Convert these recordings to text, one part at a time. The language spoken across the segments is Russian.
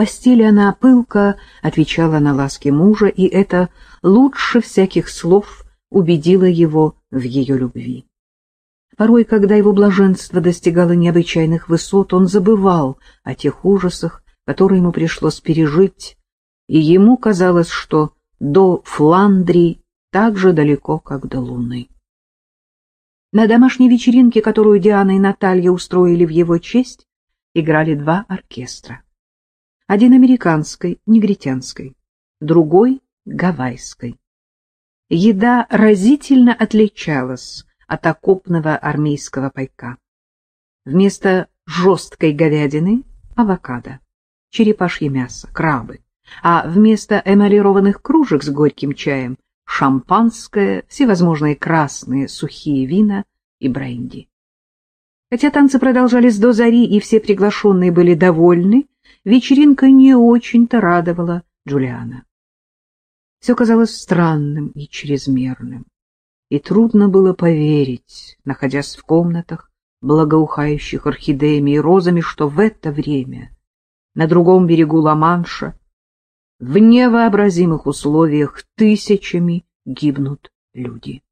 постели она пылко отвечала на ласки мужа, и это лучше всяких слов убедило его в ее любви. Порой, когда его блаженство достигало необычайных высот, он забывал о тех ужасах, которые ему пришлось пережить, и ему казалось, что до Фландрии так же далеко, как до Луны. На домашней вечеринке, которую Диана и Наталья устроили в его честь, играли два оркестра. Один американской, негритянской, другой — гавайской. Еда разительно отличалась от окопного армейского пайка. Вместо жесткой говядины — авокадо, черепашье мясо, крабы, а вместо эмалированных кружек с горьким чаем шампанское, всевозможные красные сухие вина и бренди. Хотя танцы продолжались до зари, и все приглашенные были довольны, вечеринка не очень-то радовала Джулиана. Все казалось странным и чрезмерным, и трудно было поверить, находясь в комнатах, благоухающих орхидеями и розами, что в это время на другом берегу Ла-Манша в невообразимых условиях тысячами гибнут люди.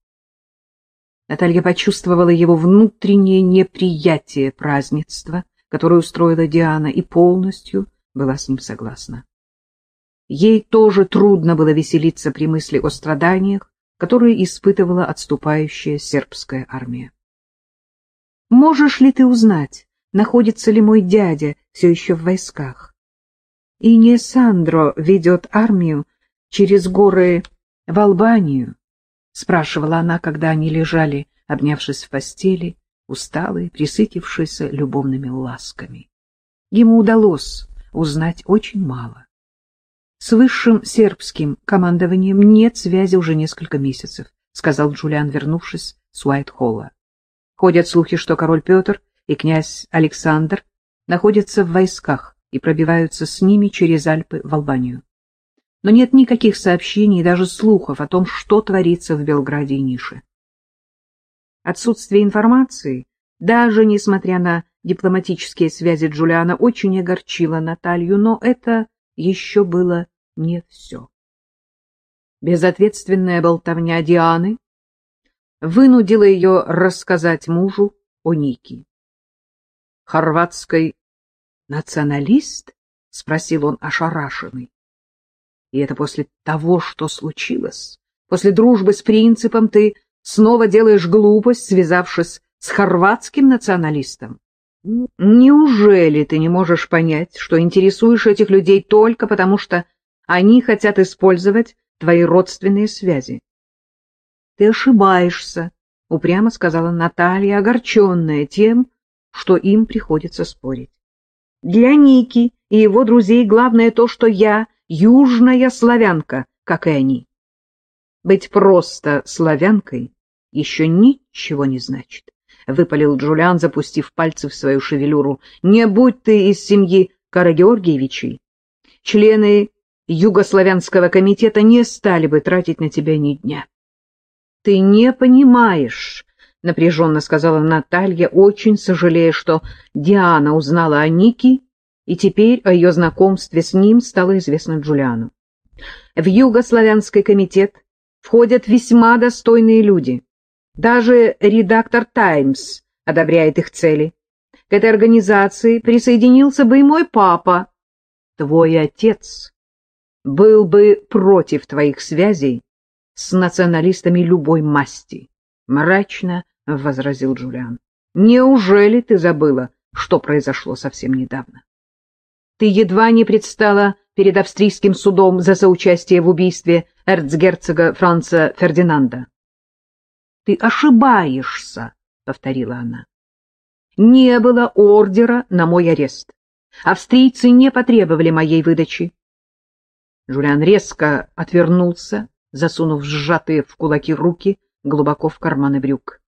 Наталья почувствовала его внутреннее неприятие празднества, которое устроила Диана, и полностью была с ним согласна. Ей тоже трудно было веселиться при мысли о страданиях, которые испытывала отступающая сербская армия. «Можешь ли ты узнать, находится ли мой дядя все еще в войсках?» и не Сандро ведет армию через горы в Албанию? — спрашивала она, когда они лежали, обнявшись в постели, усталые, присытившиеся любовными ласками. Ему удалось узнать очень мало. С высшим сербским командованием нет связи уже несколько месяцев, — сказал Джулиан, вернувшись с Уайт-Холла. Ходят слухи, что король Петр и князь Александр находятся в войсках и пробиваются с ними через Альпы в Албанию. Но нет никаких сообщений и даже слухов о том, что творится в Белграде и Нише. Отсутствие информации, даже несмотря на дипломатические связи Джулиана, очень огорчило Наталью, но это еще было не все. Безответственная болтовня Дианы вынудила ее рассказать мужу о Нике. Хорватской Националист? — спросил он ошарашенный. — И это после того, что случилось? После дружбы с принципом ты снова делаешь глупость, связавшись с хорватским националистом? Неужели ты не можешь понять, что интересуешь этих людей только потому, что они хотят использовать твои родственные связи? — Ты ошибаешься, — упрямо сказала Наталья, огорченная тем, что им приходится спорить. Для Ники и его друзей главное то, что я южная славянка, как и они. Быть просто славянкой еще ничего не значит, — выпалил Джулиан, запустив пальцы в свою шевелюру. — Не будь ты из семьи Карагеоргиевичей. Члены Югославянского комитета не стали бы тратить на тебя ни дня. — Ты не понимаешь, — напряженно сказала Наталья, очень сожалея, что Диана узнала о Нике, и теперь о ее знакомстве с ним стало известно Джулиану. В Югославянский комитет входят весьма достойные люди. Даже редактор «Таймс» одобряет их цели. К этой организации присоединился бы и мой папа. Твой отец был бы против твоих связей с националистами любой масти. — мрачно возразил Джулиан. — Неужели ты забыла, что произошло совсем недавно? Ты едва не предстала перед австрийским судом за соучастие в убийстве эрцгерцога Франца Фердинанда. — Ты ошибаешься, — повторила она. — Не было ордера на мой арест. Австрийцы не потребовали моей выдачи. Жулиан резко отвернулся, засунув сжатые в кулаки руки, глубоко в карманы брюк.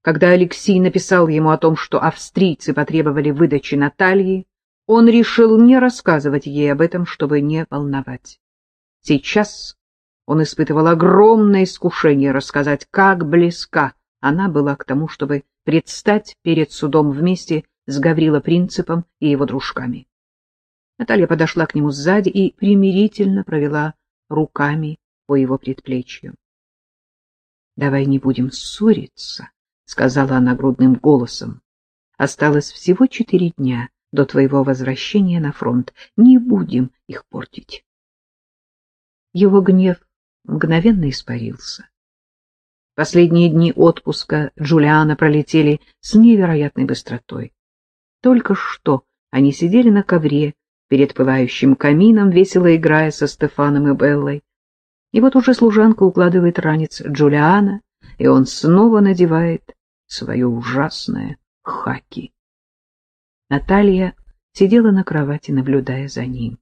Когда Алексей написал ему о том, что австрийцы потребовали выдачи Натальи, он решил не рассказывать ей об этом, чтобы не волновать. Сейчас он испытывал огромное искушение рассказать, как близка она была к тому, чтобы предстать перед судом вместе с Гаврила Принципом и его дружками. Наталья подошла к нему сзади и примирительно провела руками по его предплечью. — Давай не будем ссориться, — сказала она грудным голосом. — Осталось всего четыре дня до твоего возвращения на фронт. Не будем их портить. Его гнев мгновенно испарился. Последние дни отпуска Джулиана пролетели с невероятной быстротой. Только что они сидели на ковре перед пылающим камином, весело играя со Стефаном и Беллой. И вот уже служанка укладывает ранец Джулиана, и он снова надевает свое ужасное хаки. Наталья сидела на кровати, наблюдая за ним.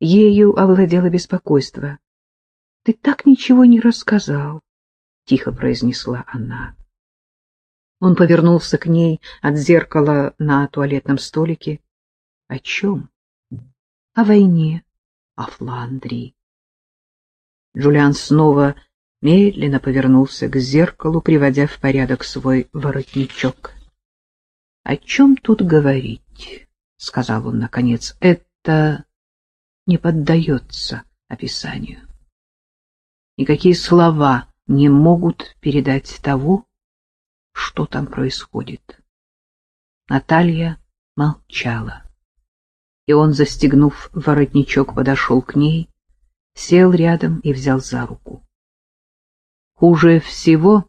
Ею овладело беспокойство. — Ты так ничего не рассказал, — тихо произнесла она. Он повернулся к ней от зеркала на туалетном столике. — О чем? — О войне, о Фландрии. Джулиан снова медленно повернулся к зеркалу, приводя в порядок свой воротничок. — О чем тут говорить? — сказал он наконец. — Это не поддается описанию. Никакие слова не могут передать того, что там происходит. Наталья молчала, и он, застегнув воротничок, подошел к ней, сел рядом и взял за руку. Хуже всего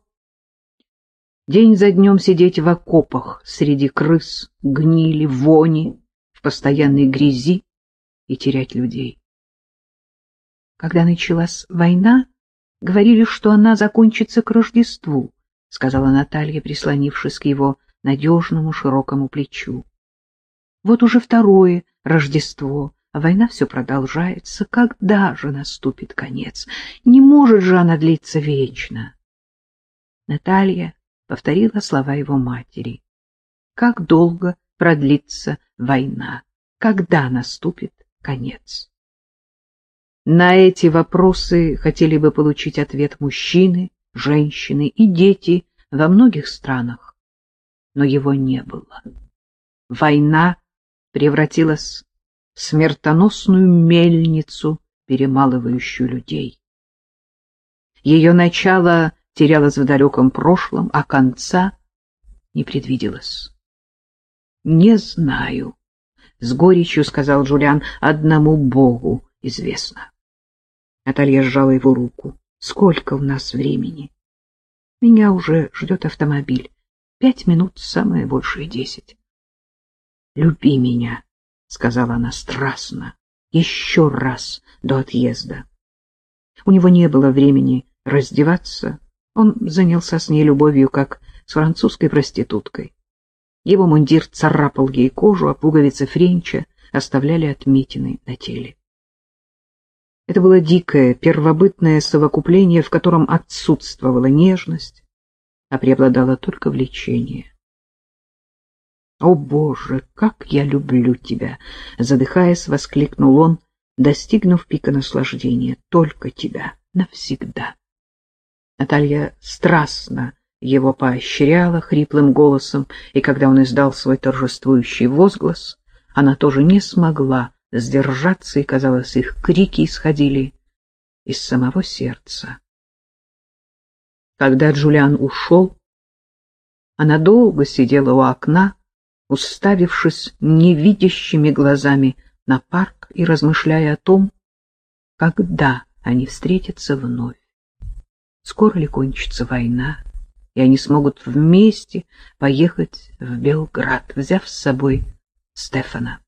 день за днем сидеть в окопах среди крыс, гнили, вони, в постоянной грязи и терять людей. Когда началась война, говорили, что она закончится к Рождеству, — сказала Наталья, прислонившись к его надежному широкому плечу. Вот уже второе Рождество, а война все продолжается. Когда же наступит конец? Не может же она длиться вечно. Наталья повторила слова его матери. Как долго продлится война? Когда наступит конец? На эти вопросы хотели бы получить ответ мужчины, женщины и дети во многих странах, но его не было. Война превратилась в смертоносную мельницу, перемалывающую людей. Ее начало терялось в далеком прошлом, а конца не предвиделось. «Не знаю», — с горечью сказал Джулиан, — «одному Богу известно». Наталья сжала его руку. «Сколько у нас времени?» «Меня уже ждет автомобиль. Пять минут, самое большее десять». «Люби меня», — сказала она страстно, еще раз до отъезда. У него не было времени раздеваться. Он занялся с ней любовью, как с французской проституткой. Его мундир царапал ей кожу, а пуговицы френча оставляли отметины на теле. Это было дикое, первобытное совокупление, в котором отсутствовала нежность, а преобладало только влечение. «О, Боже, как я люблю тебя!» — задыхаясь, воскликнул он, достигнув пика наслаждения. «Только тебя, навсегда!» Наталья страстно его поощряла хриплым голосом, и когда он издал свой торжествующий возглас, она тоже не смогла сдержаться, и, казалось, их крики исходили из самого сердца. Когда Джулиан ушел, она долго сидела у окна, уставившись невидящими глазами на парк и размышляя о том, когда они встретятся вновь. Скоро ли кончится война, и они смогут вместе поехать в Белград, взяв с собой Стефана.